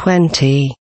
twenty.